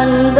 akan